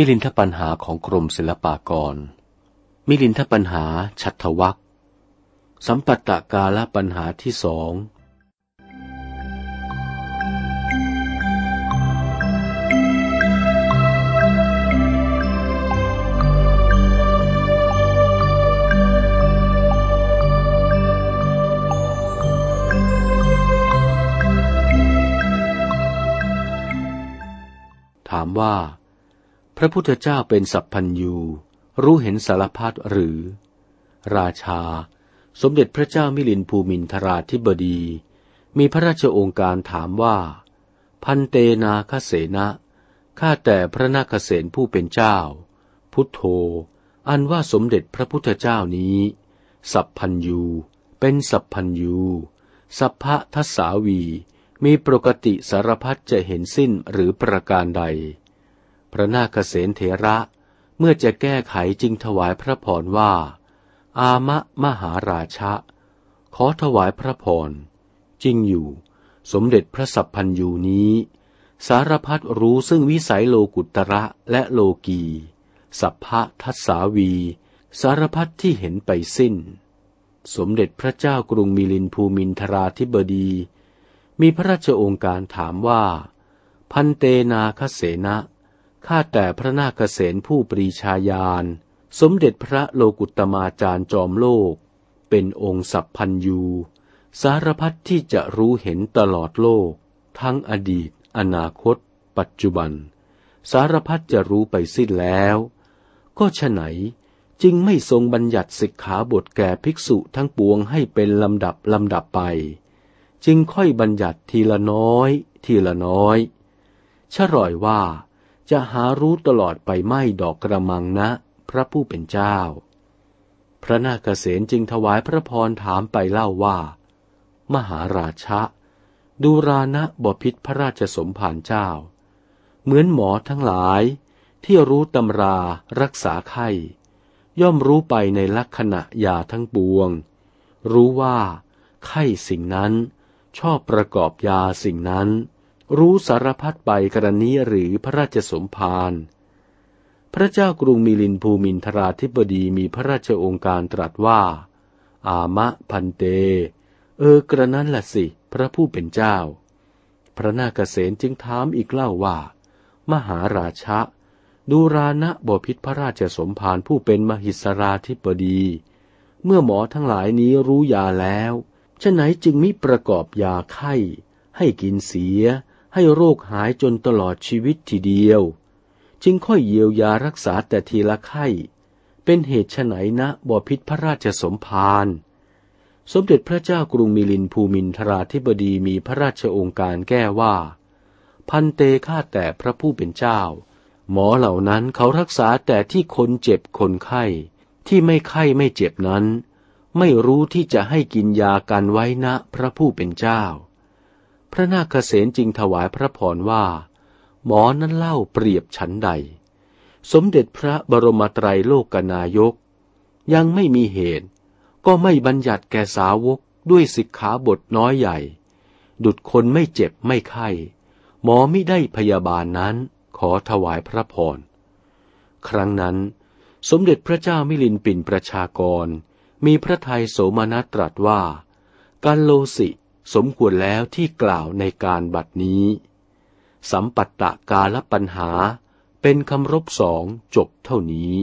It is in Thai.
มิลินทปัญหาของกรมศิลปากร มิลินทปัญหาฉัตวักสัมปัตตกาลปัญหาที่สองถามว่า พระพุทธเจ้าเป็นสัพพัญยูรู้เห็นสารพัดหรือ ราชา สมเด็จพระเจ้ามิลินภูมินทราธิบดี มีพระราชโองการถามว่า พันเตนาคเสนะข้าแต่พระนาคเสนผู้เป็นเจ้า พุทโธ อันว่าสมเด็จพระพุทธเจ้านี้ สัพพัญยูเป็นสัพพัญยูสัพพะทัสสาวี มีปกติสารพัดจะเห็นสิ้นหรือประการใด พระนาคเษนเถระ เมื่อจะแก้ไขจึงถวายพระพรว่า อามะมหาราชะ ขอถวายพระพร จริงอยู่ สมเด็จพระสัพพันยูนี้ สารพัดรู้ซึ่งวิสัยโลกุตระและโลกี สัพพะทัสสาวี สารพัดที่เห็นไปสิ้น สมเด็จพระเจ้ากรุงมิลินภูมินทราธิบดี มีพระราชองค์การถามว่า พันเตนาคเสนะ ข้าแต่พระนาคเสนผู้ปรีชาญาณ สมเด็จพระโลกุตมาจารย์จอมโลก เป็นองค์สัพพันยู สารพัดที่จะรู้เห็นตลอดโลก ทั้งอดีต อนาคต ปัจจุบัน สารพัดจะรู้ไปสิ้นแล้ว ก็ฉไหนจึงไม่ทรงบัญญัติสิกขาบทแก่ภิกษุทั้งปวงให้เป็นลำดับลำดับไป จึงค่อยบัญญัติทีละน้อย ทีละน้อยชะร่อยว่า จะหารู้ตลอดไปไม่ดอกกระมังนะ พระผู้เป็นเจ้า พระนาคเษนจึงถวายพระพรถามไปเล่าว่า มหาราชะ ดูรานะบพิษพระราชสมภารเจ้า เหมือนหมอทั้งหลายที่รู้ตำรารักษาไข้ย่อมรู้ไปในลักษณะยาทั้งปวง รู้ว่าไข้สิ่งนั้นชอบประกอบยาสิ่งนั้น รู้สารพัดไปกรณีหรือพระราชสมภาร พระเจ้ากรุงมิลินภูมินทราธิบดีมีพระราชองค์การตรัสว่า อามะพันเต เออกระนั้นละสิ พระผู้เป็นเจ้า พระนาคเษนจึงถามอีกเล่าว่า มหาราชะดูรานะบพิษพระราชสมภารผู้เป็นมหิสราธิบดี เมื่อหมอทั้งหลายนี้รู้ยาแล้วฉะไหนจึงมิประกอบยาไข้ให้กินเสีย ให้โรคหายจนตลอดชีวิตทีเดียว จึงค่อยเยียวยารักษาแต่ทีละไข้ เป็นเหตุฉไหนนะบ่อพิษพระราชสมภารสมเด็จพระเจ้ากรุงมิลินภูมินทราธิบดีมีพระราชองค์การแก้ว่า พันเตฆ่าแต่พระผู้เป็นเจ้า หมอเหล่านั้นเขารักษาแต่ที่คนเจ็บคนไข้ที่ไม่ไข้ไม่เจ็บนั้น ไม่รู้ที่จะให้กินยากันไว้นะพระผู้เป็นเจ้า พระนาคเษนจึงถวายพระพรว่า หมอนั้นเล่าเปรียบฉันใด สมเด็จพระบรมไตรโลกนายก ยังไม่มีเหตุ ก็ไม่บัญญัติแก่สาวกด้วยสิกขาบทน้อยใหญ่ ดุดคนไม่เจ็บไม่ไข้ หมอไม่ได้พยาบาลนั้นขอถวายพระพร ครั้งนั้น สมเด็จพระเจ้ามิลินปินประชากร มีพระทัยโสมนัสตรัสว่าการโลสิ สมควรแล้วที่กล่าวในการบัดนี้ สัมปัตตะกาลปัญหาเป็นคำรบสองจบเท่านี้